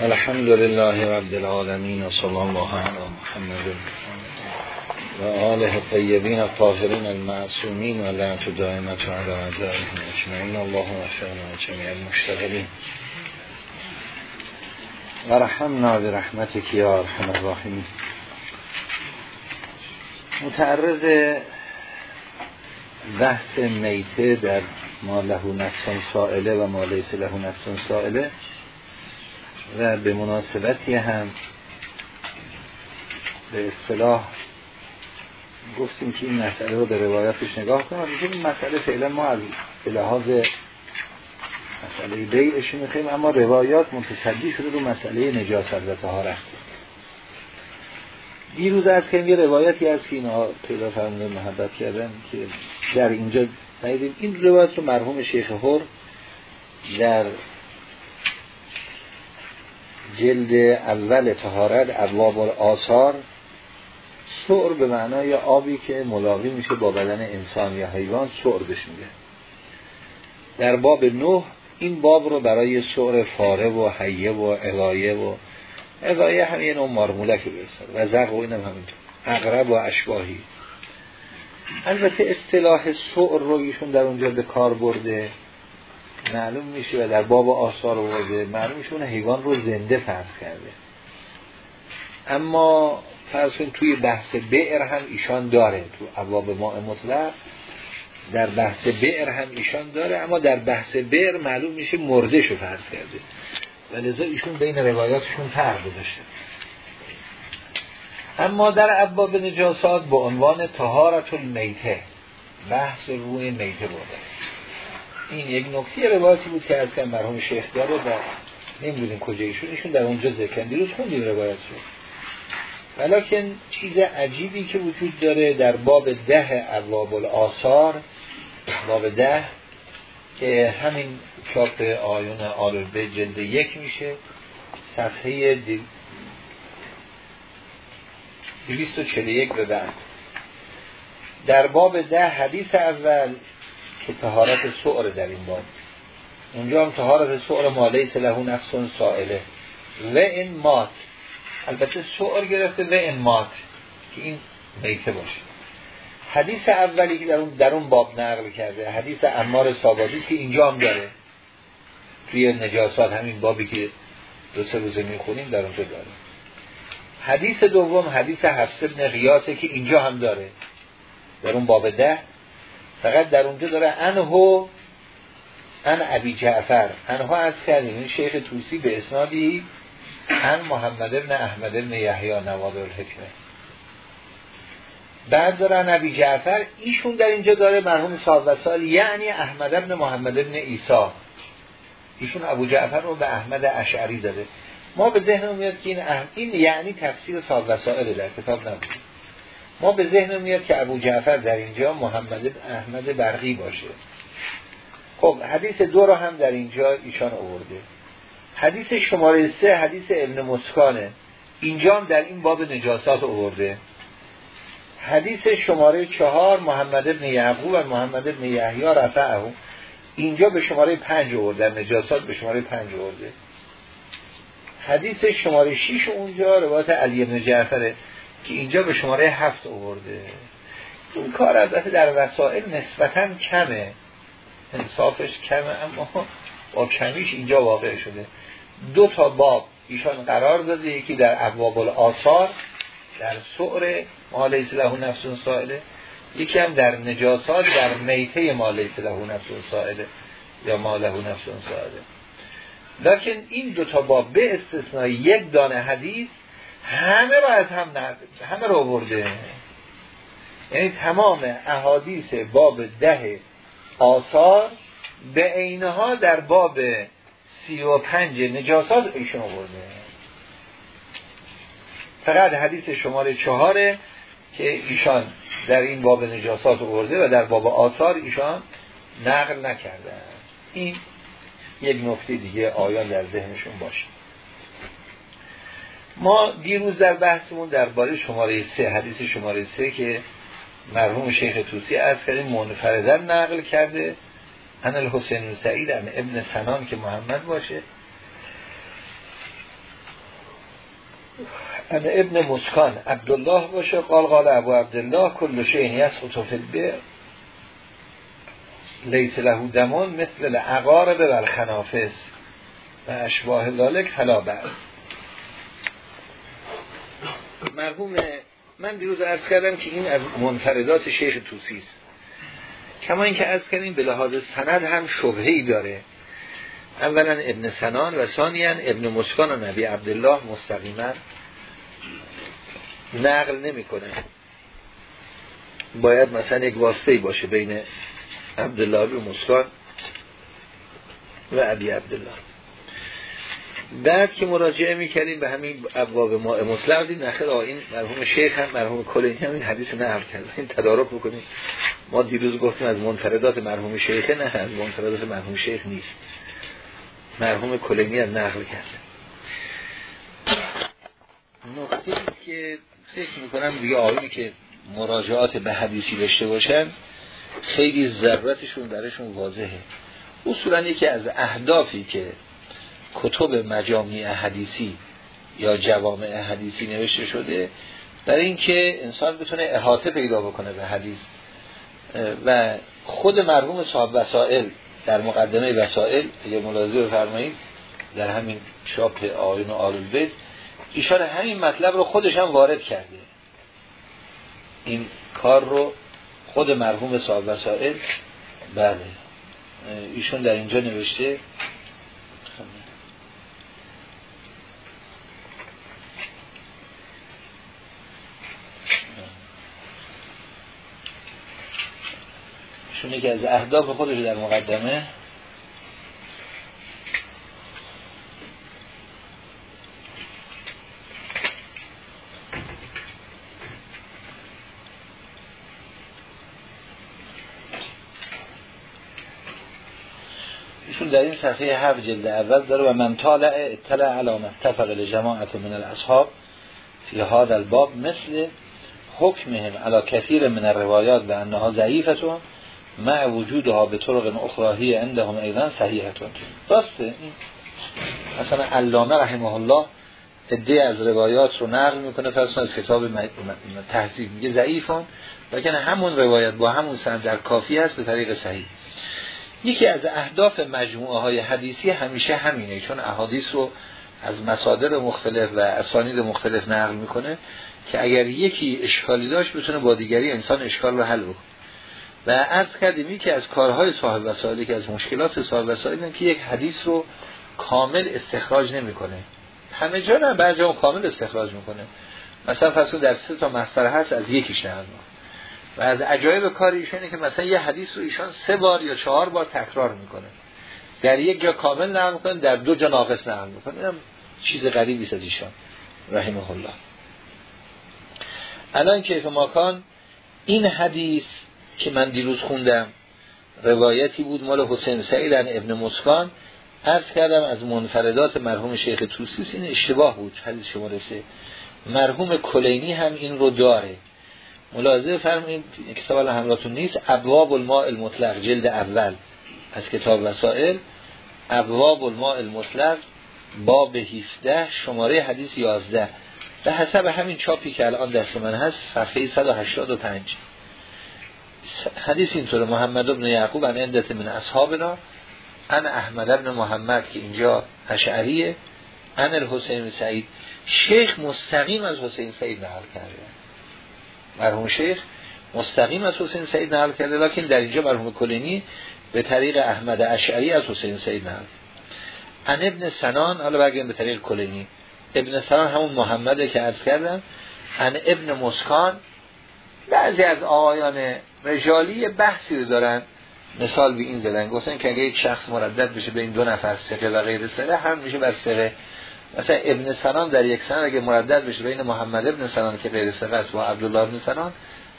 الحمد لله رب العالمین و صلی الله علی محمد و آله الطیبین الطاهرین المعصومین و لعنت دائمت و علی اعدائهم اجمعین. اللهم اغفرنا جمیع المشتغلین. و رحمنا برحمتک یا ارحم الراحمین. متعرض بحث میته در ما له نفسان سائله و ما لیس له نفسان سائله و به مناسبتی هم به اصطلاح گفتیم که این مسئله رو به روایتش نگاه کنیم. این مسئله فعلا ما از لحاظ مسئله بیعش میخواییم اما روایات متصدی شده رو مسئله نجاست و طهارت دیروز از که یه روایتی از که اینا پیدا فرمونه محبت کردن که در اینجا این روایت رو مرحوم شیخ هر در جلد اول تهارت ابواب آثار سعر به معنای آبی که ملاقی میشه با بدن انسان یا حیوان سعر بهش در باب نه این باب رو برای سعر فاره و حیه و اغایه و اغایه هم یه نوع مارمولک برسن و زرق و اینم همینطور. اقرب و اشباهی. البته اصطلاح سعر رو ایشون در اونجا به کار برده. معلوم میشه و در باب آثار برده. معلوم میشه اون حیوان رو زنده فرض کرده. اما فرض توی بحث بئر هم ایشان داره. تو ابواب ماء مطلق در بحث بئر هم ایشان داره. اما در بحث بئر معلوم میشه مرده شو فرض کرده. و ایشون بین روایاتشون فرق گذاشته. اما در ابواب نجاسات با عنوان تهارت المیته بحث روی میته برده این یک نکته روایتی بود که از کم مرحوم شیخ داره و نمی‌دونیم کجا ایشون ایشون در اونجا ذکر دیروز خوندیم روایت رو. ولیکن چیز عجیبی که وجود داره در باب ده ابواب الاثار باب ده که همین چاپ آیون آل به جلد یک میشه صفحه 241 به بعد. در باب ده حدیث اول که تهارت سعر در این باب. اونجا هم تهارت سعر مالیس له نفسون سائله. و این مات. البته سعر گرفته و این مات. که این میته باشه. حدیث اولی که در اون, در اون باب نقل کرده حدیث امار سابادی که اینجا هم داره. توی نجاسات همین بابی که دو سه روزه می‌خونیم در اونجا داره. حدیث دوم حدیث حفظ ابن غیاسه که اینجا هم داره. در اون باب ده. فقط در اونجا داره انهو ان ابی جعفر. انهو از کردیم این شیخ توسی به اسنادی ان محمد ابن احمد ابن یحیی نواد الحکمه. بعد دارن ابی جعفر ایشون در اینجا داره مرحوم صاحب وسال یعنی احمد ابن محمد ابن ایسا ایشون ابو جعفر رو به احمد اشعری زده. ما به ذهن میاد که این, اهم... این یعنی تفسیر صاحب وسائل در کتاب نبود. ما به ذهن میاد که ابو جعفر در اینجا محمد احمد برقی باشه. خب حدیث دو رو هم در اینجا ایشان آورده. حدیث شماره سه حدیث ابن مسکانه. اینجا هم در این باب نجاسات آورده. حدیث شماره چهار محمد ابن یعقوب و محمد ابن یحیی رفعه. اینجا به شماره پنج آورده نجاسات به شماره پنج آورده. حدیث شماره 6 اونجا روایت علی بن جعفره که اینجا به شماره هفت آورده. این کار البته در وسائل نسبتا کمه. انصافش کمه اما با کمیش اینجا واقع شده. دو تا باب ایشان قرار داده یکی در ابواب الاثار در سعر ما لیس له نفس سائله. یکی هم در نجاسات در میته ما لیس له نفس سائله یا ما له نفس سائله. لکن این دوتا باب به استثنای یک دانه حدیث همه رو از هم نرده همه رو آورده. یعنی تمام احادیث باب ده آثار به اینها در باب سی و پنج نجاسات ایشون آورده. فقط حدیث شماره چهاره که ایشان در این باب نجاسات آورده و در باب آثار ایشان نقل نکرده. این یک نکته دیگه آیان در ذهنشون باشه. ما دیروز در بحثمون درباره شماره سه حدیث شماره سه که مرحوم شیخ توسی از کردیم منفردن نقل کرده ان الحسین سعید ان ابن سنان که محمد باشه. ان ابن مسکان عبدالله باشه. قال قال ابو عبدالله کل شیء یسقط فی البئر لیس له دمان مثل العقارب و الخنافس و اشباه ذالک فلا بس مرحوم من دیروز عرض کردم که این از منفردات شیخ توسی است. کما اینکه عرض کردیم به لحاظ سند هم شبهه‌ای داره. اولا ابن سنان و ثانیا ابن مسکان و نبی عبدالله مستقیما نقل نمی‌کنه باید مثلا یک واسطه باشه بین عبدالله و مسکان و ابی عبدالله. بعد که مراجعه می‌کردیم به همین ابواب ما مطلق دیم نخیر این مرحوم شیخ هم مرحوم کلینی هم این حدیث نقل کرد. این تدارک بکنیم. ما دیروز گفتیم از منفردات مرحوم شیخه نه از منفردات مرحوم شیخ نیست. مرحوم کلینی هم نقل کرده نقطه که فکر می‌کنم دیگه آقایی که مراجعات به حدیثی داشته باشن خیلی ضرورتشون برشون واضحه. اصولا یکی از اهدافی که کتب مجامع حدیثی یا جوامع حدیثی نوشته شده برای اینکه انسان بتونه احاطه پیدا بکنه به حدیث. و خود مرحوم صاحب وسائل در مقدمه وسائل اگه ملاحظه بفرمایید در همین شاپ آیون و آل البیت ایشان همین مطلب رو خودش هم وارد کرده. این کار رو خود مرحوم صاحب وسائل. بله. ایشون در اینجا نوشته. ایشون که از اهداف خودش در مقدمه. در این صفحه هفت جلد اول داره و من طالع اطلع علامه اتفق لجماعت من الاصحاب فی هذا الباب مثل حکمهم على کثیر من الروایات به انها ضعیفتون مع وجودها به طرق اخراهی عندهم ایضا صحیحتون. راسته؟ مثلا علامه رحمه الله عده از روایات رو نقل می‌کنه فرض از کتاب تحصیل میگه ضعیفان لیکن همون روایت با همون سند در کافی هست به طریق صحیح. یکی از اهداف مجموعه های حدیثی همیشه همینه چون احادیث رو از مصادر مختلف و اسانید مختلف نقل می‌کنه که اگر یکی اشکالی داشت بتونه با دیگری انسان اشکال رو حل بکنه. و عرض کردیم که از کارهای صاحب وسائلی که از مشکلات صاحب وسائلی که یک حدیث رو کامل استخراج نمی‌کنه. همه جا نه بعد کامل استخراج می‌کنه. مثلا فصل در سه تا مصدر هست از یکیش نقل و از عجایب کار ایشونه که مثلا یه حدیث رو ایشان سه بار یا چهار بار تکرار می‌کنه. در یک جا کامل نقل می‌کنه در دو جا ناقص نقل می‌کنه. اینم چیز غریبی از ایشان رحمه الله. الان کیف ماکان این حدیث که من دیروز خوندم روایتی بود مال حسین سعید ابن مسکان. عرض کردم از منفردات مرحوم شیخ توسیس این اشتباه بود حدیث شماره سه مرحوم کلینی هم این رو داره. ملاحظه فرمایید کتاب همراهتون نیست. ابواب الماء المطلق جلد اول از کتاب وسائل. ابواب الماء المطلق باب 17 شماره حدیث 11 به حسب همین چاپی که الان دست من هست صفحه 185 حدیث اینطور محمد ابن یعقوب ان عدت من اصحابنا ان احمد ابن محمد که اینجا اشعریه ان الحسین سعید. شیخ مستقیم از حسین سعید نقل کرده. مرحوم شیخ مستقیم از حسین سعید نقل کرده لکن در اینجا مرحوم کلینی به طریق احمد اشعری از حسین سعید نقل. ان ابن سنان حالا برگردیم به طریق کلینی. ابن سنان همون محمده که عرض کردم. ان ابن مسکان بعضی از آقایان رجالی بحثی رو دارن. مثال به این زدن. گفتن که اگه یک شخص مردد بشه به این دو نفر سقه و غیر سقه هم میشه بر سقه مثلا ابن سنان در یک سند اگه مردد بشه بین محمد ابن سنان که غیر ثقه است و عبدالله ابن سنان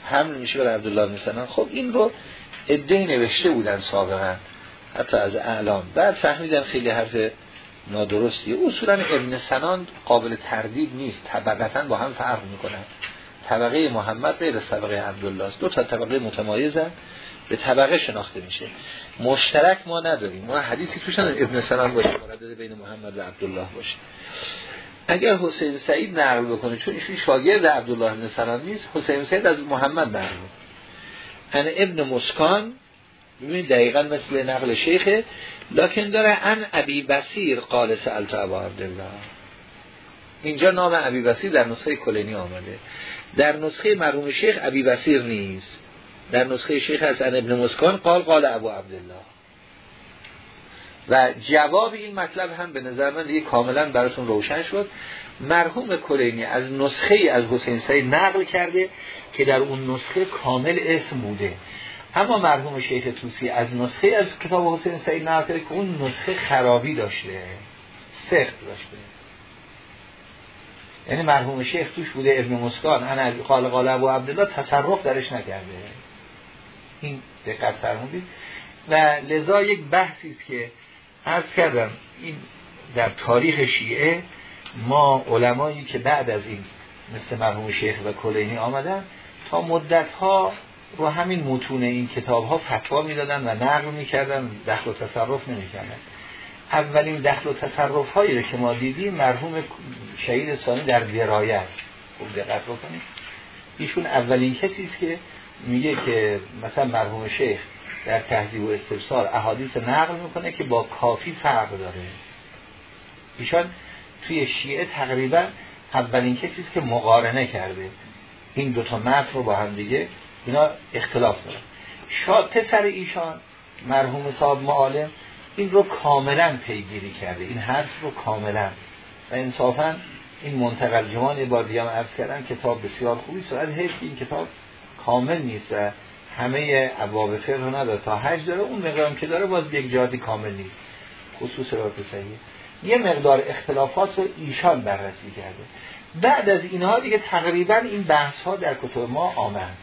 حمل میشه بر عبدالله ابن سنان. خب این رو ادعی نوشته بودن سابقا حتی از اعلام. بعد فهمیدم خیلی حرف نادرستی. اصولا ابن سنان قابل تردید نیست. طبقتا با هم فرق می‌کنن. طبقه محمد غیر طبقه عبدالله است. دو تا طبقه متمایزن به طبقه شناخته میشه. مشترک ما نداریم. ما حدیثی توش ابن سلام باشه. مردد بین محمد و عبدالله باشه. اگر حسین سعید نقل بکنه چون ایشون شاگرد عبدالله ابن سلام نیست حسین سعید از محمد نقل ان ابن مسکان ببینید دقیقا مثل نقل شیخه لکن داره ان ابی بسیر قال سألت ابا عبدالله. اینجا نام ابی بسیر در نسخه کلینی آمده. در نسخه مرحوم شیخ ابی بسیر نیست. در نسخه شیخ از ابن مسکان قال قال ابو عبدالله. و جواب این مطلب هم به نظر من دیگه کاملا براتون روشن شد. مرحوم کلینی از نسخه از حسین سعید نقل کرده که در اون نسخه کامل اسم بوده. اما مرحوم شیخ توسی از نسخه از کتاب حسین سعید نقل کرده که اون نسخه خرابی داشته سخت داشته. یعنی مرحوم شیخ توش بوده ابن مسکان انا قال قال ابو عبدالله تصرف درش نکرده. این دقت فرمودید. و لذا یک بحثی است که عرض کردم این در تاریخ شیعه ما علمایی که بعد از این مثل مرحوم شیخ و کلینی آمدن تا مدت ها رو همین متون این کتاب ها فتوا می‌دادن و نقل می‌کردن دخل و تصرف نمی‌کردن. اولین دخل و تصرف هایی که ما دیدیم مرحوم شهید ثانی در درایه است. خوب دقت بکنید. ایشون اولین کسی است که میگه که مثلا مرحوم شیخ در تهذیب و استفسار احادیث نقل می‌کنه که با کافی فرق داره. ایشان توی شیعه تقریبا اولین کسی است که مقارنه کرده. این دوتا متن رو با هم دیگه اینا اختلاف داره شاد پسر ایشان مرحوم صاحب معالم این رو کاملا پیگیری کرده. این حرف رو کاملا. و انصافا این منتقل جوان بار دیگه عرض کردن کتاب بسیار خوبی سوال حیف این کتاب کامل نیست و همه ابواب فقه رو نداره. تا حج داره اون مقدارم که داره باز یک جهاتی کامل نیست. خصوص روایت صحیح. یه مقدار اختلافات رو ایشان بررسی کرده بعد از اینها دیگه تقریبا این بحث ها در کتب ما آمد.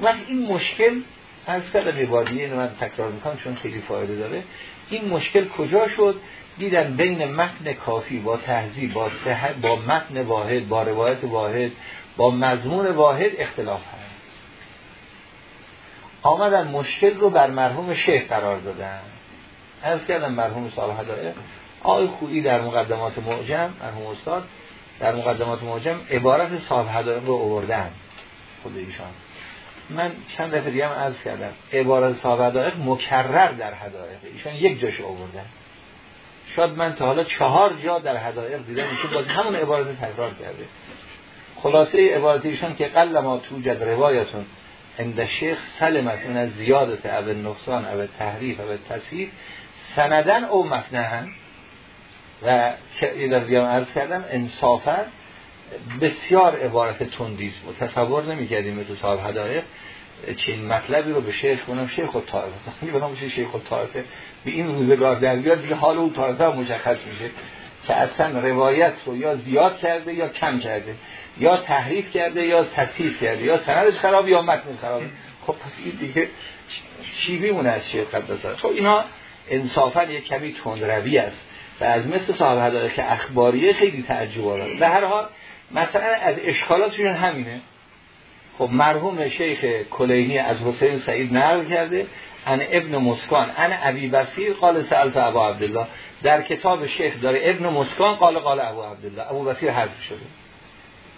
وقت این مشکل از کردم اینو من تکرار می‌کنم چون خیلی فایده داره. این مشکل کجا شد؟ دیدن بین متن کافی با تهذیب با صحت با متن واحد با روایت واحد با مضمون واحد اختلاف هست. آمدن مشکل رو بر مرحوم شیخ قرار دادن. از کردم مرحوم صالح هدایه آقای خویی در مقدمات معجم مرحوم استاد در مقدمات معجم عبارت صاحب هدایق رو اووردن خود ایشان. من چند دفعه دیگه هم عرض کردم عبارت صاحب هدایق مکرر در هدایق ایشان یک جاش اووردن شاید من تا حالا چهار جا در هدایق دیدم ایشون باز همون عبارت تکرار کرده. خلاصه عبارت ایشان که قل ما توجد روایتون عند شیخ سلمت اون از زیادت او نقصان او تحریف او تصحیف سندن او مفنهن و که دیگه عرض کردم انصافا بسیار عبارت تندیست بود. تصور نمی کردیم مثل صاحب هدایق چین مطلبی رو به شیخ کنم شیخ خود طائفه بنام میشه شیخ خود طائفه به این روزگار در بیاد دیگه حال اون طائفه مشخص میشه که اصلا روایت رو یا زیاد کرده یا کم کرده یا تحریف کرده یا تصحیف کرده یا سندش خراب یا متن خراب خب پس این دیگه چی بیمونه از شیخ قدس خب اینا انصافا یک کمی تندروی است. و از مثل صاحب هدایه که اخباریه خیلی تعجب داره به هر حال مثلا از اشکالاتشون همینه. خب مرحوم شیخ کلینی از حسین سعید نقل کرده ان ابن مسکان ان ابی بسیر قال سألت ابو عبدالله. در کتاب شیخ داره ابن مسکان قال قال ابو عبدالله. ابو بسیر حذف شده.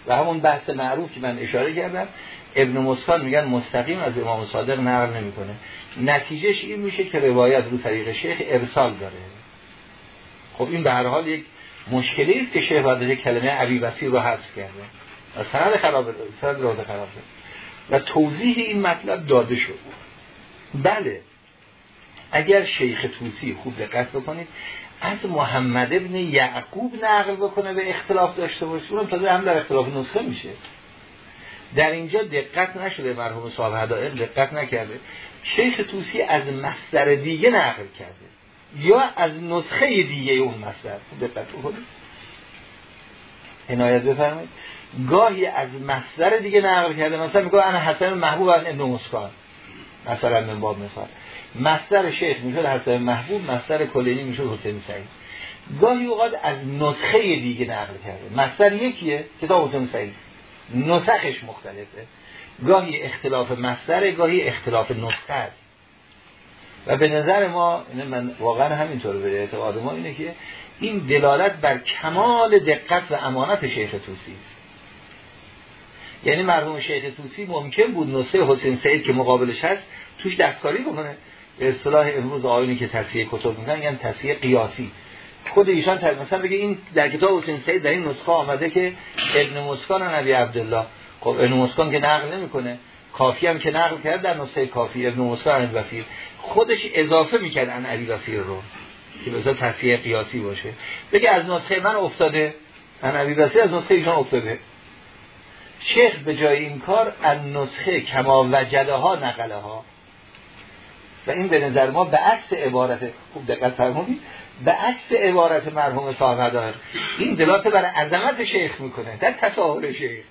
و همون بحث معروف که من اشاره کردم ابن مسکان میگن مستقیم از امام صادق نقل نمی‌کنه. نتیجهش این میشه که روایت رو طریق شیخ ارسال داره. خب این به هر حال یک مشکلی است که شیخ باید کلمه ابی بسیر رو حذف کرده. از سند خراب سند رو خراب و توضیح این مطلب داده شد. بله. اگر شیخ توسی خوب دقت بکنید از محمد ابن یعقوب نقل بکنه به اختلاف داشته باشه. اونم تازه هم در اختلاف نسخه میشه. در اینجا دقت نشده مرحوم صاحب هدایق دقت نکرده. شیخ توسی از مصدر دیگه نقل کرده. یا از نسخه دیگه اون مصدر دقت بکنید. عنایت بفرمایید. گاهی از مصدر دیگه نقل کرده. مثلا میگه انا حسن محبوب ابن مسکان. مثلا من باب مثال. مصدر شیخ می‌شد حسن محبوب مصدر کلینی می‌شد حسین سعید. گاهی اوقات از نسخه دیگه نقل کرده. مصدر یکیه کتاب حسین سعید. نسخش مختلفه. گاهی اختلاف مصدر گاهی اختلاف نسخه است. و به نظر ما من واقعا همینطور به اعتقاد ما اینه که این دلالت بر کمال دقت و امانت شیخ توسی است. یعنی مرحوم شیخ توسی ممکن بود نسخه حسین سعید که مقابلش هست توش دستکاری بکنه. به اصطلاح امروز آیونی که تصفیه کتب می‌کنن یعنی تصفیه قیاسی. خود ایشان مثلا بگه این در کتاب حسین سعید در این نسخه آمده که ابن مسکان نبی عبدالله. خب ابن مسکان که نقل نمی‌کنه. کافی هم که نقل کرد در نسخه کافی. ابن مسکان وسیر خودش اضافه می‌کرد ان علی وسیر رو که بذار تصفیه قیاسی باشه. بگه از نسخه من افتاده ان علی وسیر از نسخه ایشان افتاده. شیخ به جای این کار ان نسخه کما وجده ها نقله ها و این به نظر ما به عکس عبارت خوب دقت فرمودید به عکس عبارت مرحوم صاحب دار این دلات بر عظمت شیخ می‌کنه در تساهل شیخ.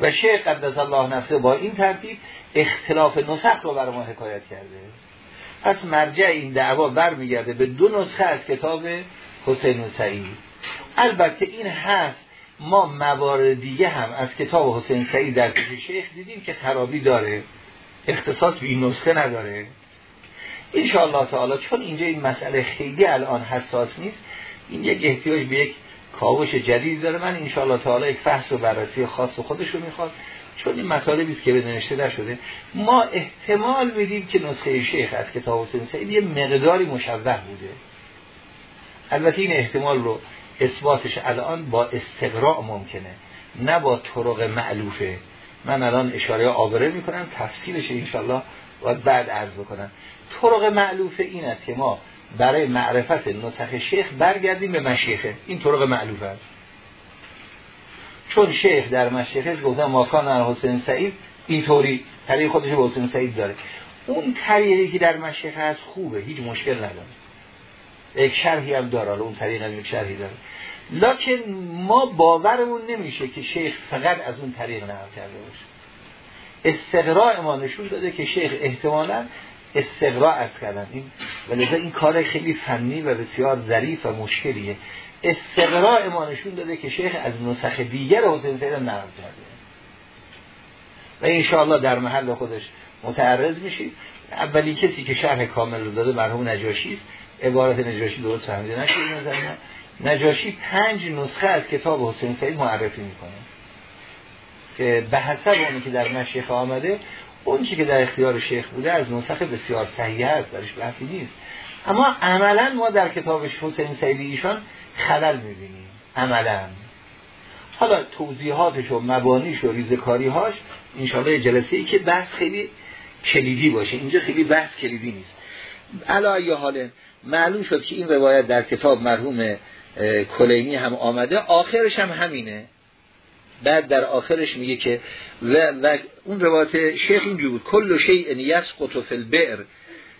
و شیخ قدس الله نفسه با این ترتیب اختلاف نسخ رو برای ما حکایت کرده. پس مرجع این دعوا برمیگرده به دو نسخه از کتاب حسین سعید. البته این هست ما موارد دیگه هم از کتاب حسین سعید در پیش شیخ دیدیم که خرابی داره. اختصاص به این نسخه نداره. انشاءالله تعالی چون اینجا این مسئله خیلی الان حساس نیست این یک احتیاج به یک کاوش جدید داره. من انشاءالله تعالی یک فحص و بررسی خاص خودش رو می‌خواد چون این مطالبی است که به نوشته شده ما احتمال میدیم که نسخه شیخ از کتاب حسین سعید یه مقداری مشوه بوده. البته این احتمال رو اثباتش الان با استقراء ممکنه نه با طرق معلوفه من الان اشاره آبره می‌کنم تفصیلش انشالله باید بعد عرض بکنم. طرق معلوفه این است که ما برای معرفت نسخ شیخ برگردیم به مشیخه این طرق معلوفه است. چون شیخ در مشیخه گفتن ماکان حسین سعید اینطوری طریق خودش به حسین سعید داره. اون طریقی که در مشیخه هست خوبه هیچ مشکل نداره. یک شرحی هم داره اون طریق هم یک شرحی داره. لکن ما باورمون نمیشه که شیخ فقط از اون طریق نقل کرده باشه. استقراء ما نشون داده که شیخ احتمالا استقراء از کردن این ولذا این کار خیلی فنی و بسیار ظریف و مشکلیه. استقراء ما نشون داده که شیخ از نسخ دیگر حسین سید نقل کرده. و انشاءالله در محل خودش متعرض میشید اولی کسی که شرح کامل رو داده مرحوم نجاشی است. عبارت نجاشی درست فهمیده نشد نجاشی پنج نسخه از کتاب حسین سعید معرفی می‌کنه. که به حسب اونی که در مشیخ آمده اون که در اختیار شیخ بوده از نسخه بسیار صحیح است درش بحثی نیست. اما عملا ما در کتابش حسین سعیدی ایشان خلل می‌بینیم. عملا. حالا توضیحاتش و مبانیش و ریزکاریهاش انشاءالله جلسه ای که بحث خیلی کلیدی باشه. اینجا خیلی بحث کلیدی نیست. علا حال معلوم شد که این روایت در کتاب مرحوم کلینی هم آمده. آخرش هم همینه. بعد در آخرش میگه که و, و اون روایت شیخ اینجور بود. کل شیء یسقط فی البئر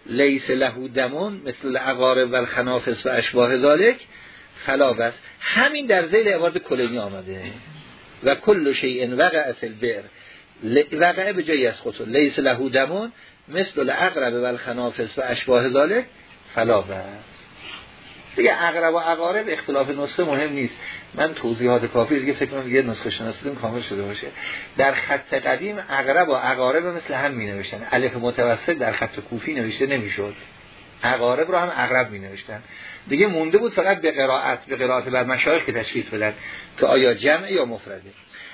لیس له دمون مثل العقارب و الخنافس و اشباه ذالک خلاف است همین در ذیل عبارت کلینی آمده. و کل شیء وقع فی البئر. وقع به جای یسقط. لیس له دمون مثل العقرب و الخنافس و اشباه ذالک خلاف است دیگه اقرب و اقارب اختلاف نسخه مهم نیست. من توضیحات کافی دیگه فکر کنم یه نسخه شناسیتون کامل شده باشه. در خط قدیم اقرب و اقارب مثل هم می نوشتن الف متوسط در خط کوفی نوشته نمی‌شد. اقارب رو هم اقرب می نوشتن دیگه مونده بود فقط به قرائت به قرائت بر مشایخ که تشخیص بدن که آیا جمع یا مفرده.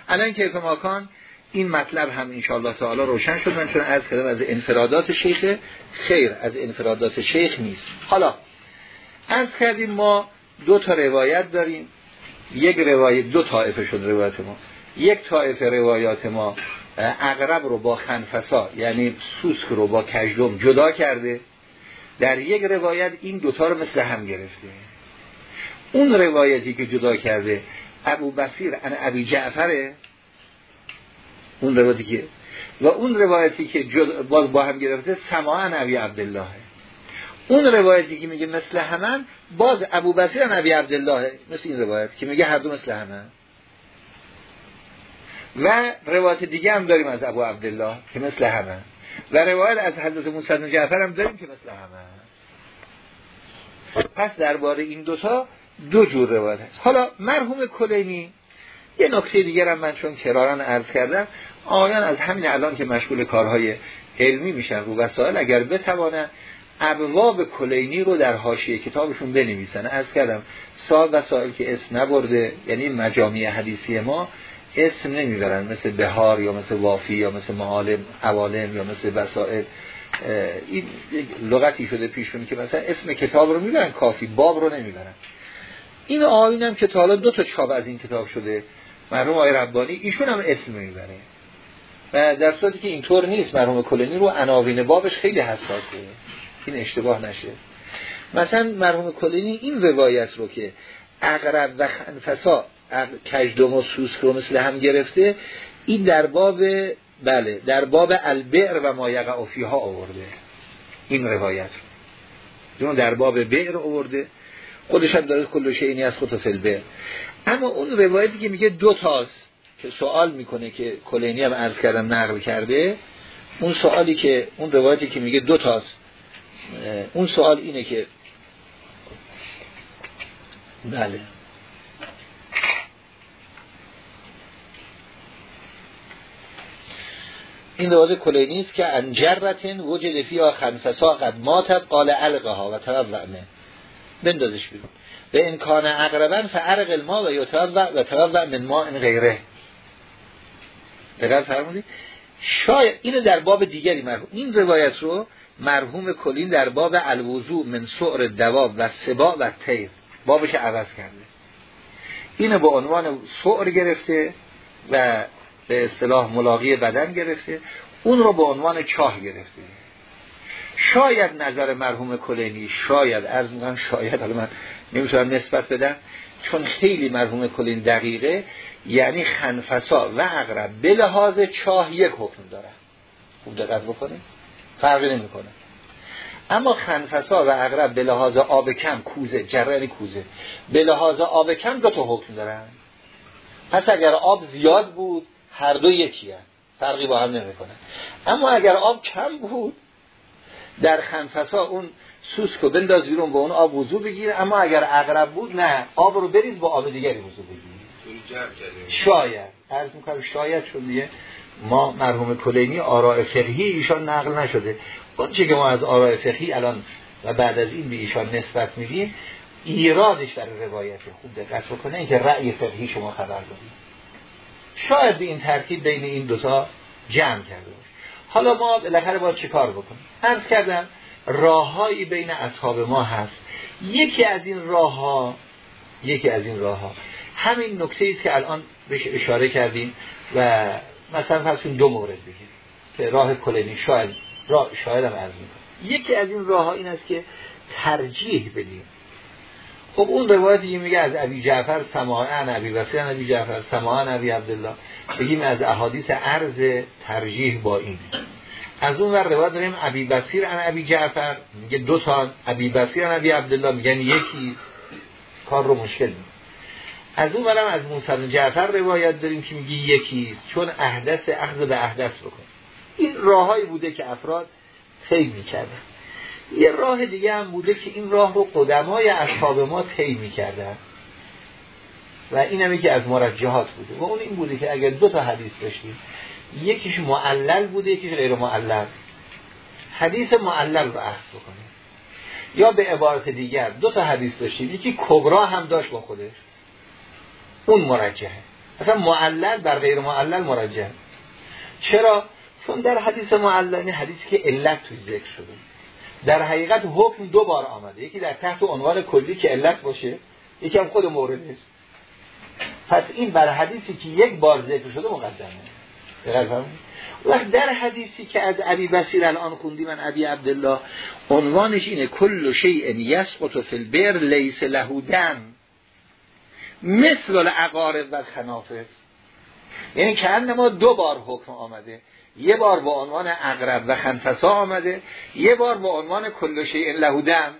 الان که ماکان این مطلب هم انشاءالله تعالی روشن شد. من چون عرض کردم از انفرادات شیخ خیر از انفرادات شیخ نیست. حالا از کردیم ما دو تا روایت داریم. یک روایت دو طایفه شد روایت ما. یک طایفه روایات ما اقرب رو با خنفسا یعنی سوسک رو با کجدم جدا کرده. در یک روایت این دوتا رو مثل هم گرفته. اون روایتی که جدا کرده ابو بسیر ان ابی جعفره. اون روایتی که و اون روایتی که باز با هم گرفته سماع ابی عبدالله. اون روایتی که میگه مثل همن باز ابو بسیر نبی عبدالله مثل این روایت که میگه هر دو مثل همن و روایت دیگه هم داریم از ابو عبدالله که مثل همن و روایت از حضرت موسی بن جعفر هم داریم که مثل همن پس درباره این دوتا دو جور روایت هست. حالا مرحوم کلینی یه نکته دیگر هم من چون کراران عرض کردم آیان از همین الان که مشغول کارهای علمی میشن رو وسائل اگر بتوانن ابواب کلینی رو در حاشیه کتابشون بنویسن. از کردم سال وسائل که اسم نبرده یعنی مجامع حدیثی ما اسم نمی‌برن. مثل بهار یا مثل وافی یا مثل معالم عوالم یا مثل وسائل. این لغتی شده پیشون که مثلا اسم کتاب رو می‌برن کافی باب رو نمی‌برن. این آیین هم که تا حالا دو تا چاپ از این کتاب شده مرحوم آقای ربانی ایشون هم اسم می‌بره. و در صورتی که اینطور نیست مرحوم کلینی رو عناوین بابش خیلی حساسه. این اشتباه نشه. مثلا مرحوم کلینی این روایت رو که اقرب و خنفسا کجدم و سوس رو مثل هم گرفته این در باب بله در باب البعر و مایق ها آورده. این روایت رو. در باب بعر آورده. خودش هم داره کل شیعنی از خود فلبه اما اون روایتی که میگه دو تاست که سوال می‌کنه که کلینی هم عرض کردم نقل کرده اون سوالی که اون روایتی که میگه دو تاست. اون سوال اینه که بله. این روایت کلینی است که انجرتن وجد فیها خنفسا قد ماتت قال ها و توضعنه بندازش بیرون. به امکان اقربن فعرق الماء و یتوضع و توضع من ماء غیره. دقیق فرمودید شاید اینو در باب دیگری مرحوم این روایت رو مرحوم کلین در باب الوضوع من سعر دواب و سبا و تیر بابش عوض کرده. اینو به عنوان سعر گرفته و به اصطلاح ملاقی بدن گرفته. اون رو به عنوان چاه گرفته. شاید نظر مرحوم کلینی شاید از میگم شاید حالا من نمی‌تونم نسبت بدم چون خیلی مرحوم کلین دقیقه یعنی خنفسا و اقرب به لحاظ چاه یک حکم داره خوب دقت بکنید. فرقی نمی‌کنه. اما خنفسا و اقرب به لحاظ آب کم کوزه جرن کوزه به لحاظ آب کم دو تا حکم دارن. پس اگر آب زیاد بود هر دو یکی هست. فرقی با هم نمی‌کنه. اما اگر آب کم بود در خنفسا اون سوسکو بنداز بیرون با اون آب وضو بگیر. اما اگر اقرب بود نه. آب رو بریز با آب دیگری وضو بگیر. شاید. عرض می‌کنم شاید چون دیگه. ما مرحوم کلینی آراء فقهی ایشان نقل نشده. اون که ما از آراء فقهی الان و بعد از این به ایشان نسبت میدیم ایرادش برای روایت خوب دقت بکنه اینکه رأی فقهی شما خبر دارید شاید به این ترتیب بین این دوتا جمع کرده حالا ما بالاخره باید چه کار بکنیم؟ عرض کردم راههایی بین اصحاب ما هست. یکی از این راه ها یکی از این راه ها همین نکته است که الان بهش اشاره کردیم و مثلا فرض دو مورد بگیم که راه کلینی شاید راه شاید هم از یکی از این راه ها این است که ترجیح بدیم. خب اون روایتی میگه از ابی جعفر سماعن ابی وسیع ابی جعفر سماعن ابی عبدالله. بگیم از احادیث عرض ترجیح با این. از اون ور روایت داریم ابی بصیر ان ابی جعفر. میگه دو تا ابی بصیر ان ابی عبدالله. میگن یکی کار رو مشکل می از اون ورم از موسی جعفر روایت داریم که میگه یکی چون احدث اخذ به احدث بکن این راههایی بوده که افراد خیلی می‌کردن. یه راه دیگه هم بوده که این راه رو قدمای اصحاب ما طی می‌کردن. و این هم که از مرجحات بوده. و اون این بوده که اگر دو تا حدیث داشتیم یکیش معلل بوده یکیش غیر معلل. حدیث معلل رو عرض بکنیم. یا به عبارت دیگر دو تا حدیث داشتیم. یکی کبرا هم داشت با خودش. اون مرجحه اصلا معلل بر غیر معلل مرجحه چرا؟ چون در حدیث معلل حدیثی که علت توی ذکر شده. در حقیقت حکم دو بار آمده. یکی در تحت عنوان کلی که علت باشه یکی هم خود مورد نیست. پس این بر حدیثی که یک بار ذکر شده مقدمه. وقت در حدیثی که از عبی بسیر الان خوندی من عبی عبدالله عنوانش اینه کل شیء یسقط فی البر لیس له مثل العقارب و خنافس یعنی که ما دو بار حکم آمده. یه بار با عنوان اقرب و خنفسا آمده. یه بار با عنوان شیء لهودم.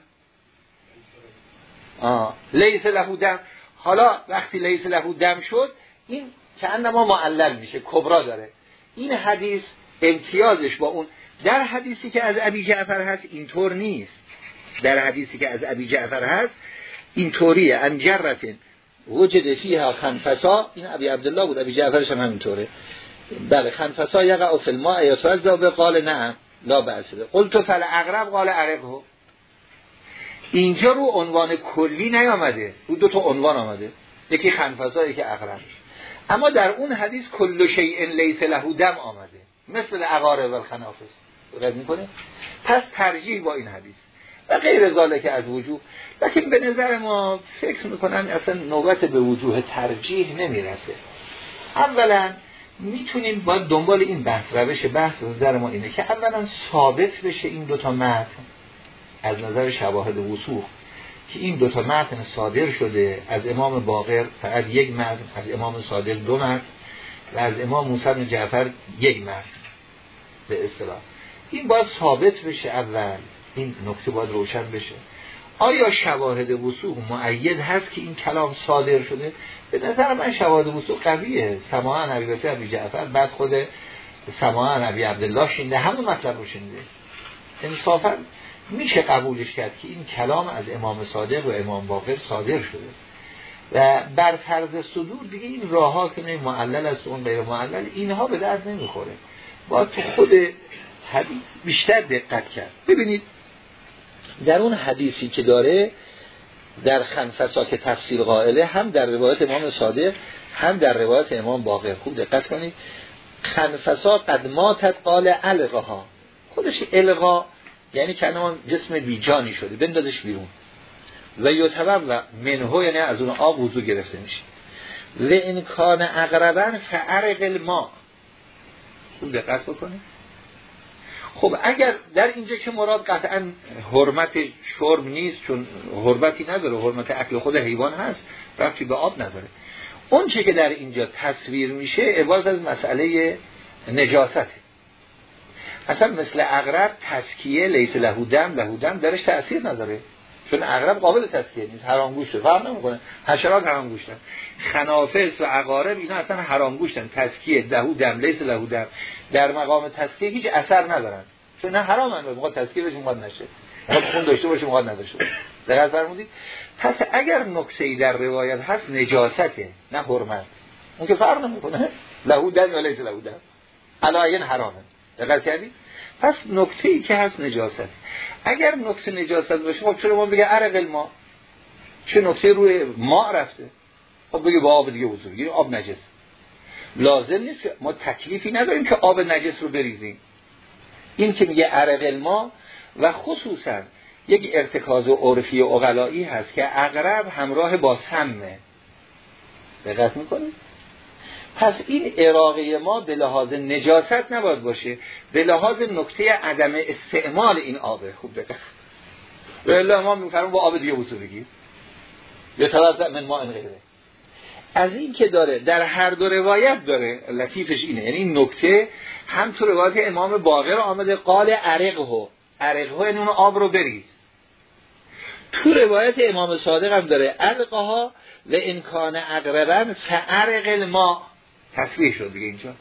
لیس لهودم حالا وقتی لیس لهودم شد این که ما معلل میشه کبرا داره. این حدیث امتیازش با اون. در حدیثی که از ابی جعفر هست اینطور نیست. در حدیثی که از ابی جعفر هست اینطوریه. انجرتن وجد فیها خنفسا این ابی عبدالله بود ابی جعفرش هم همینطوره. بله خنفسا یقع فی الماء یتوزا به قال نه لا بأسه قلت فل اقرب قال عرقه اینجا رو عنوان کلی نیامده. رو دو تا عنوان آمده. یکی خنفسا یکی اقرب. اما در اون حدیث کل شیء لیس له دم آمده. مثل عقاره و خنافس رد می‌کنه پس ترجیح با این حدیث. و غیر که از وجوه. لیکن به نظر ما فکر می‌کنن اصلا نوبت به وجوه ترجیح نمی‌رسه. اولا می‌تونیم با دنبال این بحث روش بحث نظر ما اینه که اولا ثابت بشه این دوتا متن. از نظر شواهد وصوخ که این دوتا متن صادر شده. از امام باقر فقط یک متن از امام صادق دو متن و از امام موسی بن جعفر یک متن. به اصطلاح. این باید ثابت بشه اول. این نکته باید روشن بشه. آیا شواهد وصول معید هست که این کلام صادر شده؟ به نظر من شواهد وصول قویه. سماع نبی بسیار نبی جعفر بعد خود سماع نبی عبدالله شینده همون مطلب رو شینده انصافا میشه قبولش کرد که این کلام از امام صادق و امام باقر صادر شده. و بر فرض صدور دیگه این راه ها که نه معلل است اون غیر معلل اینها به درد نمی‌خوره. با تو خود حدیث بیشتر دقت کرد. ببینید در اون حدیثی که داره در خنفسا که تفسیر قائله هم در روایت امام صادق هم در روایت امام باقر. خوب دقت کنید. خنفسا قد ماتت قال القها خودش القا یعنی که جسم بیجانی شده. بندازش بیرون. و یوتبر و منهو یعنی از اون آب وضو گرفته میشه. و این کان اقربن فعرق الماء. خوب دقت بکنید. خب اگر در اینجا که مراد قطعا حرمت شرب نیست چون حرمتی نداره حرمت اکل خود حیوان هست رفتی به آب نداره. اون چه که در اینجا تصویر میشه عبارت از مسئله نجاسته. اصلا مثل اغرب تسکیه لیس لهودم لهودم درش تأثیر نداره. چون اغرب قابل تسکیه نیست. حرام گوشته فرق نمی‌کنه. حشرات حرام گوشتن. خنافس و عقارب اینا اصلا حرام گوشتن. تسکیه دهو دم لیس لهو دم. در مقام تسکیه هیچ اثر ندارن. چون نه حرام اند موقع تسکیه بشه مواد نشه. خون داشته باشه مواد نداشته باشه. دقت فرمودید. پس اگر نکته ای در روایت هست نجاسته نه حرمت. اون که فرق نمی‌کنه. لهو دم لیس لهو دم. علایین حرامه. دقت کردید پس نکته ای که هست نجاست. اگر نکته نجاست باشه خب چرا ما بگه عرق ما چه نکته روی ما رفته؟ خب بگه با آب دیگه وضو بگیریم آب نجس. لازم نیست که ما تکلیفی نداریم که آب نجس رو بریزیم. این که میگه عرق ما و خصوصا یک ارتکاز عرفی و اقلایی هست که اقرب همراه با سمه. دقت می‌کنید؟ پس این اراقه ما به لحاظ نجاست نباید باشه. به لحاظ نکته عدم استعمال این آبه خوب دقت الله ما میفرمون با آب دیگه وضو بگیر. یا توضع من ما این غیره. از این که داره در هر دو روایت داره. لطیفش اینه. یعنی این نکته هم تو روایت امام باقر آمده قال عرقه. عرقه یعنی اون آب رو بریز. تو روایت امام صادق هم داره. ها و امکان اقربن فعرق الماء. تصویح شد دیگه اینجا.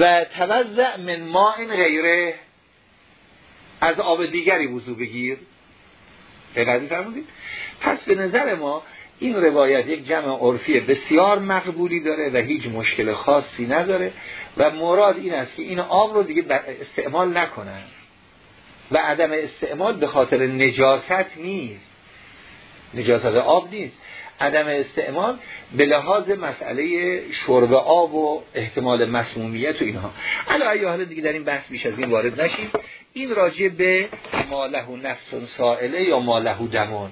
و توزع من ما این غیره از آب دیگری وضو بگیر. دقیقی فرمودید. پس به نظر ما این روایت یک جمع عرفی بسیار مقبولی داره و هیچ مشکل خاصی نداره و مراد این است که این آب رو دیگه استعمال نکنن و عدم استعمال به خاطر نجاست نیست. نجاست آب نیست. عدم استعمال به لحاظ مسئله شرب آب و احتمال مسمومیت و اینها. علا حالا دیگه در این بحث بیش از این وارد نشیم. این راجع به ماله نفس سائله یا ماله دمون.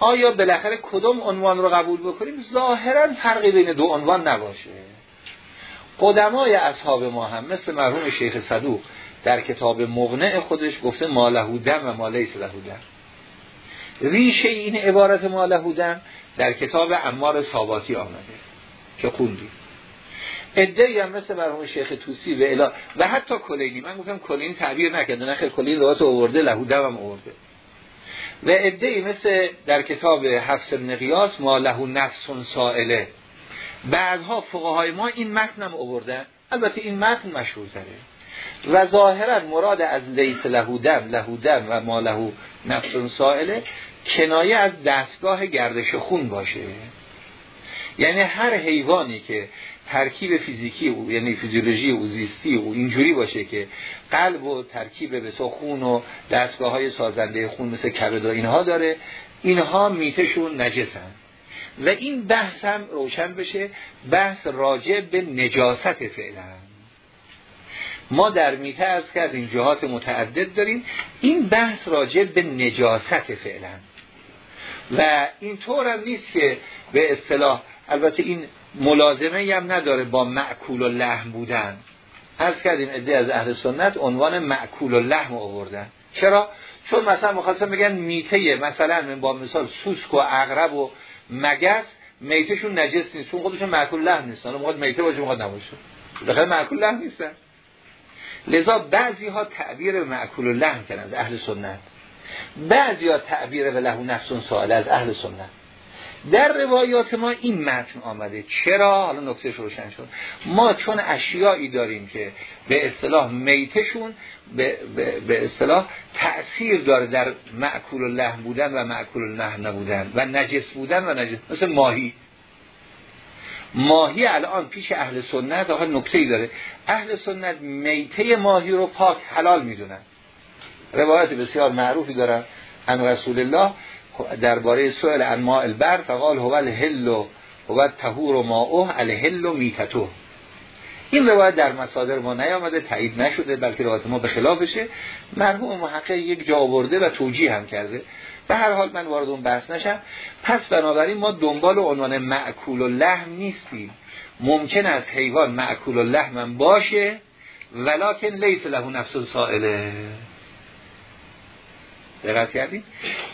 آیا بالاخره کدوم عنوان رو قبول بکنیم؟ ظاهرا فرقی بین دو عنوان نباشه. قدمای اصحاب ما هم مثل مرحوم شیخ صدوق در کتاب مغنع خودش گفته ماله دم و ماله له دم. ریشه این عبارت ماله دم در کتاب امار ثاباتی آمده که خوندی ادعی هم مثل مرحوم شیخ توسی و الا و حتی کلینی. من گفتم کلینی تعبیر نکرده نه کلینی روایت آورده لهوده هم آورده. و ادعی مثل در کتاب حفظ نقیاس ما لهو نفس سائله. بعدها فقهای ما این متن هم آوردن. البته این متن مشهور تره و ظاهرا مراد از لیس لهودم لهودم و ما لهو نفس سائله. کنایه از دستگاه گردش خون باشه. یعنی هر حیوانی که ترکیب فیزیکی او یعنی فیزیولوژی او زیستی او اینجوری باشه که قلب و ترکیب به خون و دستگاه های سازنده خون مثل کبد و اینها داره اینها میتشون نجسن. و این بحث هم روشن بشه بحث راجع به نجاست فعلا. ما در میته از کردیم جهات متعدد داریم این بحث راجع به نجاست فعلا. و این طور هم نیست که به اصطلاح البته این ملازمه هم نداره با معکول و لحم بودن. از کردیم عده از اهل سنت عنوان معکول و لحم آوردن. چرا؟ چون مثلا مخواستم بگن میته مثلا با مثال سوسک و اغرب و مگس میتهشون نجس نیست چون خودشون معکول لحم نیستن. موقع میته باشه موقع نباشه. داخل معکول لحم نیستن. لذا بعضی ها تعبیر معکول لحم کردن از اهل سنت. بعضی ها تعبیر به لهو نفسون سوال از اهل سنت. در روایات ما این متن آمده. چرا؟ حالا نکتهش روشن شد. ما چون اشیایی داریم که به اصطلاح میتشون به, به, اصطلاح تأثیر داره در معکول لحم بودن و معکول لحم نبودن و نجس بودن و نجس مثل ماهی. ماهی الان پیش اهل سنت آقا نکته ای داره. اهل سنت میته ماهی رو پاک حلال می‌دونن. روایت بسیار معروفی دارن ان رسول الله درباره سؤال عن ماء البر فقال هو الهل و هو تهور و ماؤه الهل و میتتو این روایت در مصادر ما نیامده تایید نشده بلکه روایت ما به خلافشه. مرحوم محقق یک جا آورده و توجیه هم کرده. به هر حال من وارد اون بحث نشم. پس بنابراین ما دنبال عنوان معکول و لحم نیستیم. ممکن است حیوان معکول و لحم باشه ولکن لیس له نفس سائله. دقت کردید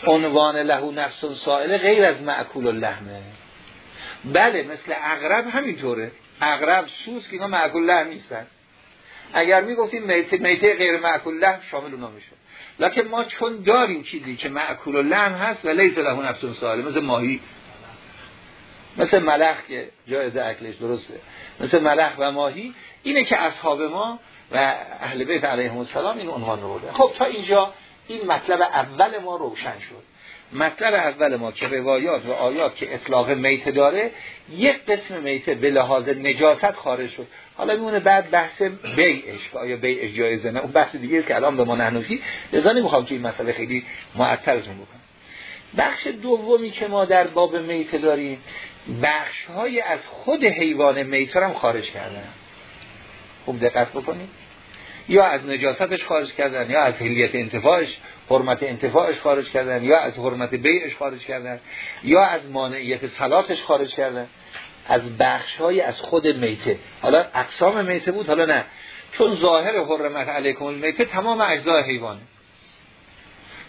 عنوان لهو نفس سائله غیر از معکول اللحمه. بله مثل اغرب همینطوره. اغرب سوس که اینا معکول لحم نیستن. اگر می‌گفتیم میته, میته غیر معکول لحم شامل اونا میشه. لکن ما چون داریم چیزی که معکول لحم هست و لیس لهو نفس سائله مثل ماهی. مثل ملخ که جایزه اکلش درسته. مثل ملخ و ماهی اینه که اصحاب ما و اهل بیت علیهم السلام این عنوان رو بوده خب تا اینجا این مطلب اول ما روشن شد. مطلب اول ما که روایات و آیات که اطلاق میته داره یک قسم میته به لحاظ نجاست خارج شد. حالا میمونه بعد بحث بیعش که آیا بیعش جایزه نه؟ اون بحث دیگه که الان به ما نحنفی لذا نمی‌خوام که این مسئله خیلی معطلتون بکنم. بخش دومی که ما در باب میته داریم بخش های از خود حیوان میته هم خارج کردن. خوب دقت بکنید. یا از نجاستش خارج کردن یا از حلیت انتفاعش حرمت انتفاعش خارج کردن یا از حرمت بیعش خارج کردن یا از مانعیت صلاتش خارج کردن. از بخش های از خود میته. حالا اقسام میته بود حالا نه. چون ظاهر حرمت علیکم المیته تمام اجزای حیوانه.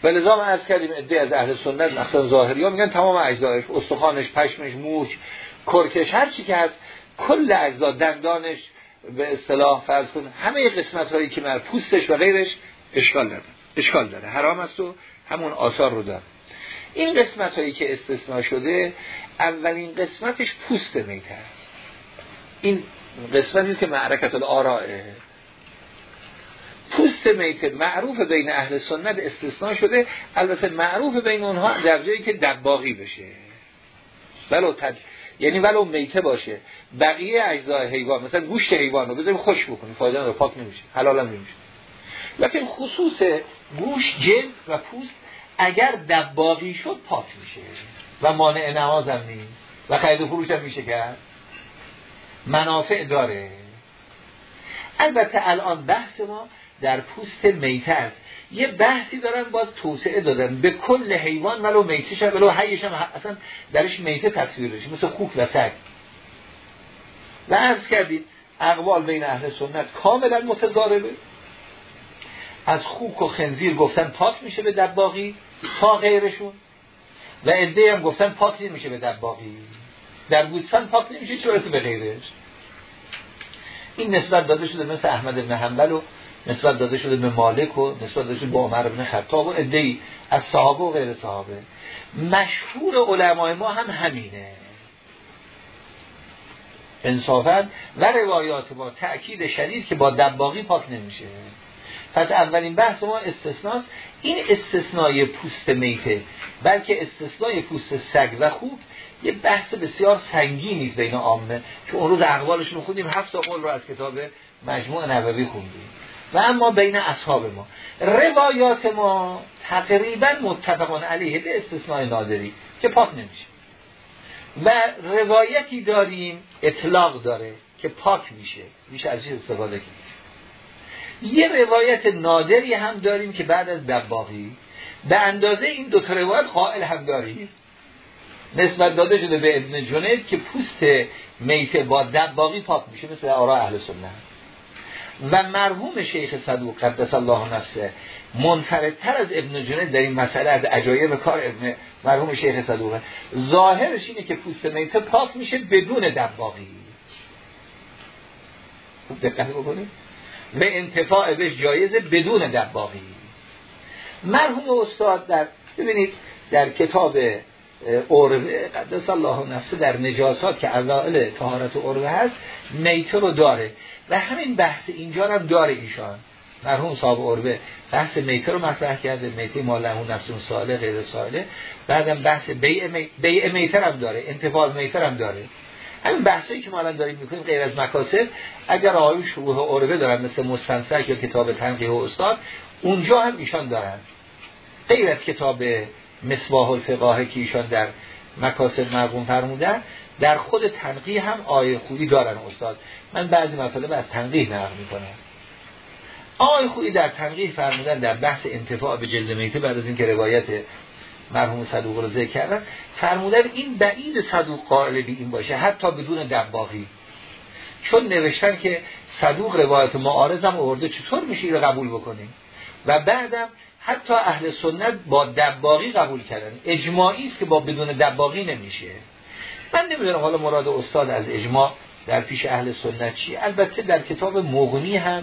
و لذا از کردیم ادعای از اهل سنت مثلا ظاهری ها میگن تمام اجزایش استخوانش پشمش موش کرکش هر چی که هست کل اجزا دندانش به اصطلاح فرض کن همه قسمت هایی که مر پوستش و غیرش اشکال داره. اشکال داره. حرام است و همون آثار رو داره. این قسمت هایی که استثناء شده اولین قسمتش پوست میته. است این قسمتی که معرکت الارائه پوست میته معروف بین اهل سنت استثناء شده. البته معروف بین اونها در جایی که دباغی بشه. ولو تد... یعنی ولو میته باشه. بقیه اجزای حیوان مثلا گوشت حیوان رو بذاریم خوش بکنیم فایده رو پاک نمیشه حلال هم نمیشه. لکن خصوص گوش جلد و پوست اگر دباغی شد پاک میشه. و مانع نماز هم نیست. و خرید و فروش هم میشه کرد. منافع داره. البته الان بحث ما در پوست میته است. یه بحثی دارن باز توسعه دادن. به کل حیوان ولو میته شد ولو حیش هم اصلا درش میته تصویر بشه مثل خوک و سگ. و عرض کردید اقوال بین اهل سنت کاملا متضاربه. از خوک و خنزیر گفتن پاک میشه به دباغی تا غیرشون. و عده هم گفتن پاک نمیشه به دباغی. در گوسفند پاک نمیشه چه به غیرش؟ این نسبت داده شده مثل احمد بن حنبل و نسبت داده شده به مالک و نسبت داده شده به عمر بن خطاب و ادهی از صحابه و غیر صحابه. مشهور علمای ما هم همینه. انصافا. و روایات با تأکید شدید که با دباغی پاک نمیشه. پس اولین بحث ما استثناست. این استثنای پوست میته بلکه استثنای پوست سگ و خوب یه بحث بسیار سنگینی بین عامه. که اون روز اقوالشون خوندیم. هفت قول رو از کتاب مجموع نبوی خوندیم. و اما بین اصحاب ما. روایات ما تقریبا متفقان علیه به استثناء نادری که پاک نمیشه. و روایتی داریم اطلاق داره که پاک میشه میشه از استفاده کرد. یه روایت نادری هم داریم که بعد از دباغی به اندازه این دو روایت قائل هم داریم. نسبت داده شده به ابن جنید که پوست میته با دباغی پاک میشه مثل آرا اهل سنت. و مرحوم شیخ صدوق قدس الله نفسه منفردتر از ابن جنید در این مسئله از عجایب کار ابن مرحوم شیخ صدوقه ظاهرش اینه که پوست میته پاک میشه بدون دباغی خوب دقت بکنید. و انتفاع بهش جایزه بدون دباغی مرحوم استاد در ببینید در کتاب اوروه قدس الله نفسه در نجاسات که اوائل طهارت اوروه هست میته رو داره. و همین بحث اینجا هم داره ایشان. مرحوم صاحب اوروه بحث میته رو مطرح کرده میته مال نفس ساله غیر ساله. بعدم بحث بیع, می... بیع میته هم داره انتفاع میته هم داره. همین بحثی که ما الان داریم می‌کنیم غیر از مکاسب اگر آقای شروع اوروه دارن مثل مستنسک یا کتاب تنقیه و استاد اونجا هم ایشان دارن. غیر از کتاب مصباح الفقاهه که ایشان در مکاسب مرگون فرمودن در خود تنقیه هم آیه خوبی دارن استاد. من بعضی مطالب از تنقیه نقل می‌کنم. آیه خوبی در تنقیه فرمودن در بحث انتفاع به جلد میته بعد از اینکه روایت مرحوم صدوق رو ذکر کردن فرمودن این بعید صدوق قائل به این باشه حتی بدون دباغی چون نوشتن که صدوق روایت معارض هم آورده چطور میشه رو قبول بکنیم؟ و بعدم حتی اهل سنت با دباغی قبول کردن. اجماعی است که با بدون دباغی نمیشه. من نمی‌دونم حالا مراد استاد از اجماع در پیش اهل سنت چی. البته در کتاب مغنی هم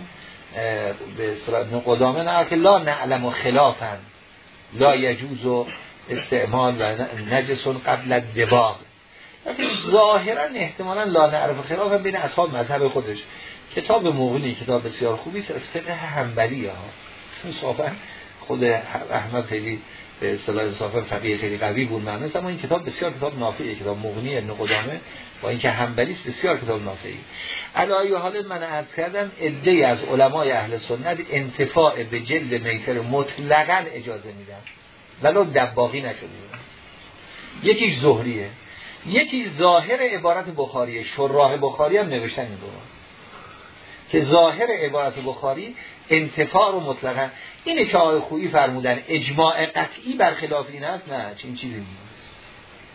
به اصطلاح قدامه نه که لا نعلم و خلافن لا یجوز و استعمال و نجسون قبل دباغ لیکن ظاهرا احتمالا لا نعرف خلاف بین اصحاب مذهب خودش. کتاب مغنی کتاب بسیار خوبی است از فقه حنبلی ها. خود احمد خیلی به اصطلاح انصافا فقیه خیلی قوی بود معنی اما این کتاب بسیار کتاب نافعه کتاب مغنی ابن قدامه با اینکه حنبلی بسیار کتاب نافعی علایه حال من عرض کردم عده از علمای اهل سنت انتفاع به جلد میتر مطلقا اجازه میدن. ولو دباغی نشده. یکیش ظهریه یکی ظاهر عبارت بخاریه. شراه بخاری هم نوشتن این که ظاهر عبارت بخاری انتفاع رو مطلقا. اینه که آقای خویی فرمودن اجماع قطعی برخلاف این است نه این چیزی نیست.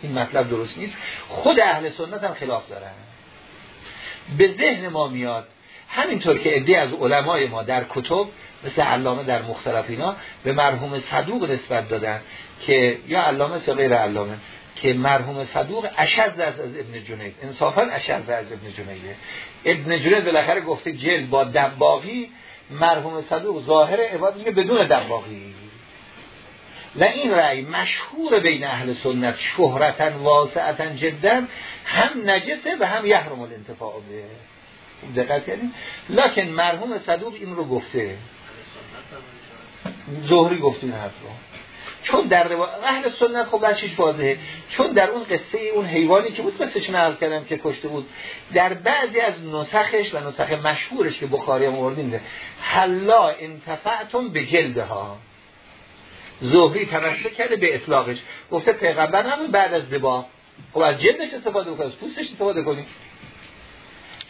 این مطلب درست نیست. خود اهل سنت هم خلاف دارن. به ذهن ما میاد همینطور که عده از علمای ما در کتب مثل علامه در مختلف اینا به مرحوم صدوق نسبت دادن که یا علامه سه غیر علامه. که مرحوم صدوق اشد از, از ابن جنید. انصافا اشد از ابن جنیده ابن جنید بالاخره گفته جل با دباغی مرحوم صدوق ظاهر عبادت که بدون دباغی و این رأی مشهور بین اهل سنت شهرتا واسعتا جدا هم نجسه و هم یحرم الانتفاع به. دقت کردیم لکن مرحوم صدوق این رو گفته. ظهری گفته این حرف رو. چون در اهل سنت خب بچش واضحه. چون در اون قصه اون حیوانی که بود قصهش نقل کردم که کشته بود. در بعضی از نسخش و نسخ مشهورش که بخاری هم آوردین حلا انتفعتم به جلده ها ظهری تمشک کرده به اطلاقش. گفته پیغمبر نمون بعد از دبا خب از جلدش استفاده از پوستش استفاده کنید.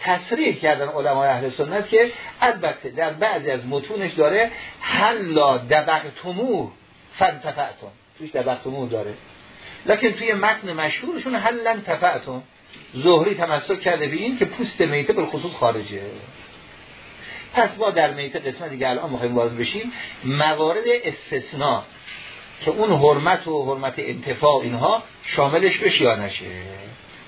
تصریح کردن علمای اهل سنت که البته در بعضی از متونش داره حلا دبقتمو فانتفعتم توش دبقتمو داره. لکن توی متن مشهورشون حلا تفعتم ظهری تمسک کرده به این که پوست میته به خصوص خارجه. پس ما در میته قسمتی که الان مخواهیم وارد بشیم. موارد استثناء که اون حرمت و حرمت انتفاع اینها شاملش بشه یا نشه.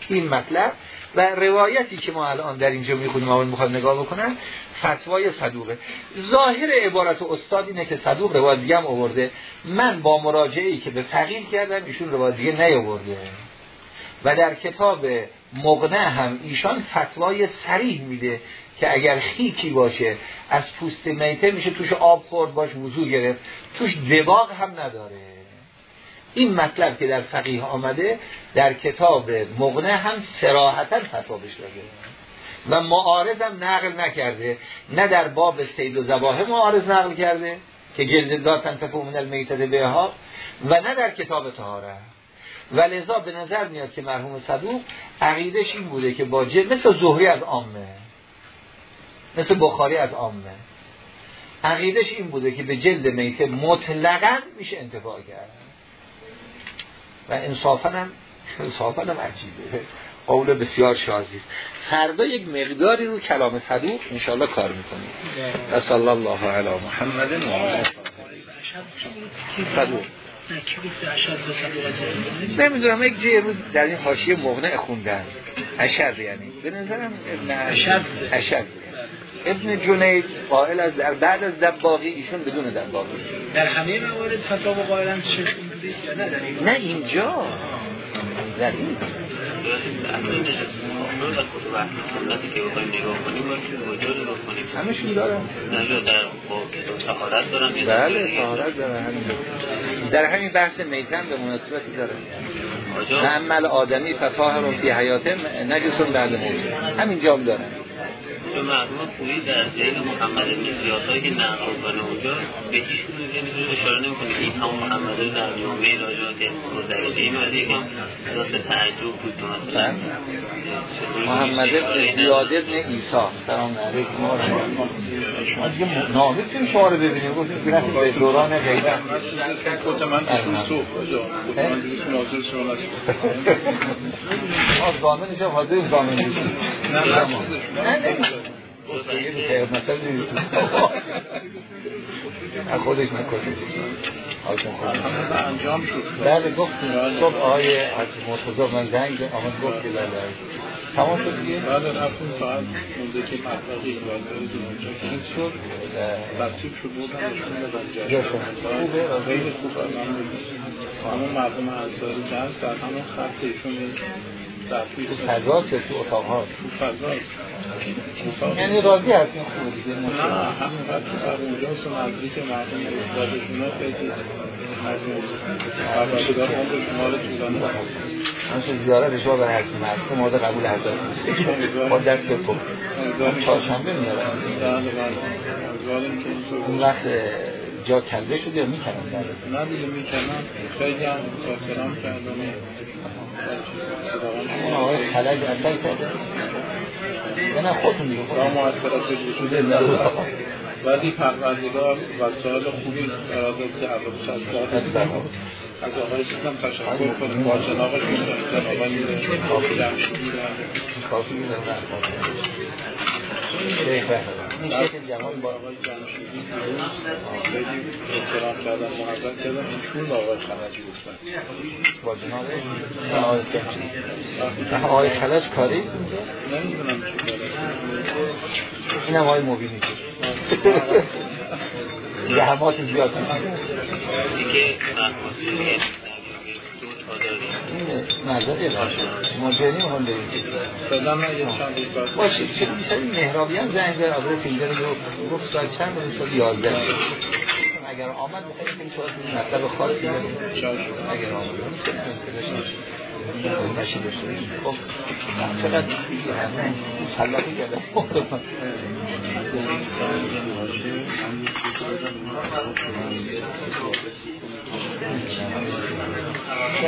این مطلب و روایتی که ما الان در اینجا می‌خونیم آن می‌خواد نگاه بکنن فتوای صدوقه. ظاهر عبارت استاد اینه که صدوق روایت دیگه هم آورده. من با مراجعه ای که به فقیه کردم ایشون روایت دیگه نیاورده. و در کتاب مغنه هم ایشان فتوای سریح میده که اگر خیکی باشه از پوست میته میشه توش آب خورد باش وضو گرفت. توش دباغ هم نداره. این مطلب که در فقیه آمده در کتاب مغنه هم سراحتا فتوا بش داده. و معارض هم نقل نکرده. نه در باب سید و زباه معارض نقل کرده که جلد داتن تفو من المیتت ها و نه در کتاب تهاره و لذا به نظر میاد که مرحوم صدوق عقیدش این بوده که با جلد مثل زهری از عامه. مثل بخاری از عامه. عقیدش این بوده که به جلد میته مطلقا میشه انتفاع کرد. و انصافا هم انصافا هم عجیبه. قول بسیار شازی. فردا یک مقداری رو کلام صدوق انشاءالله کار می‌کنیم. و صلی الله علی محمد و صدوق. نمی‌دونم یک جه روز در این حاشیه مغنع خوندن. اشد یعنی. به نظرم اشد. اشد. ابن جنید قائل از در بعد از دباغی ایشون بدون دباغی. در همه موارد فتوا قائلن شیخ یا نه؟ در نه اینجا. در این همشون دارن. بله طهارت دارن همین در همین بحث میتن به مناسبتی داره. عمل آدمی فتاهر فی حیاتم نجسون بعد موت. همین جام دارن. چون مرحوم خویی در ذهن محمد بن زیادهایی که نقل کنه اونجا به هیچ نمی‌تونه اشاره نمی‌کنه. این همون محمد در جامعه راجعات مزرده این ولی یکم دست تعجب بود. بله. محمد بن زیاد ابن ایسا سلام علیکم. و شما دیگه نامیتیم شما رو ببینیم گفتیم که نفس به دوران غیبت. گفتم من تو کجا؟ گفتم من ناظر شما ما زامنش حاضر زامن بشیم نه نه. نه خودش نکنید. انجام شد. بله گفتیم صبح آقای از مرتضا من زنگ آمد گفت که بله. تمام شد دیگه؟ بله رفتیم فقط مونده که مطلقی چیز شد. تصویب شد بودن جا شد. خوبه خیلی خوبه همون مردم انصاری درس در همون خط ایشون تو فضاست تو اتاق ها تو فضاست یعنی راضی هستین خوبه دیگه نه همین وقتی در اونجا تو نزدیک مردم استادشون خیلی زیارت شما برای حسن مرسه مورد قبول حضرت با دست بکن چهارشنبه میارن اون وقت جا کنده شد یا می‌کنن نه دیگه می‌کنن خیلی هم کردن اون آقای خلج اثر کرده؟ نه خودتون دیگه ولی پروردگار وسایل خوبی از داد از آقای سیستم تشکر کنیم. با جناب آقای جمشیدی شیخ جوان با آقای جمشیدی احترام محبت آقای خلجی گفتن با جناب آقای جمشیدی آقای خلج کاری؟ نمی‌دونم هم آقای مبینی زحمات زیاد میشه دیگه مجانی هم بعد باشه چه بیشتر مهرابی هم زنگ زد آدرس اینجا رو گفت چند رو سال 11 اگر آمد بخیر که شما مطلب خاصی داریم اگر آمد خب چقدر مسلطی کرده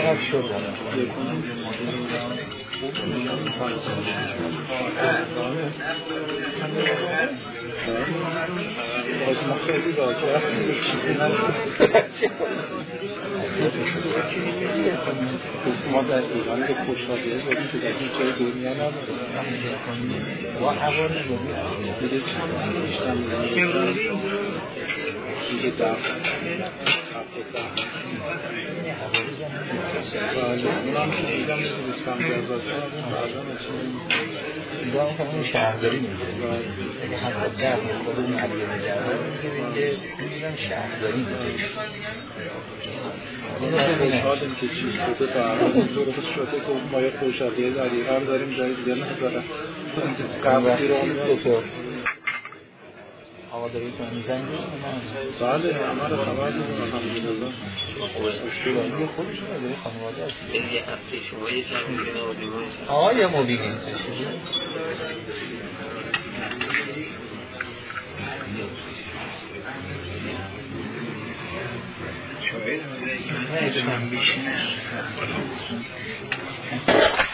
چقدر شد. باز ما خیلی راضی هستیم به چیزی ما در ایران به خوشحالیه بودیم که در هیچ جای دنیا نبودیم و حوال زمین دیگه چند دیگه ده هفته بله. هم همون شهرداری می‌گیره اگه هم خود اون که می‌گیرن شهرداری می‌گیره خوشحالیم که چیز شده برای اینطور شده که ما یه خوشحالی دقیقه هم داریم جای دیگه نداره قبلی رو آمادگیتون می‌زنید بله همه رو خبر داریم الحمدلله. اشتباهی خودشون داره خانواده هست. یه هفته شما یه چند آقا یا مبینی شاید من نه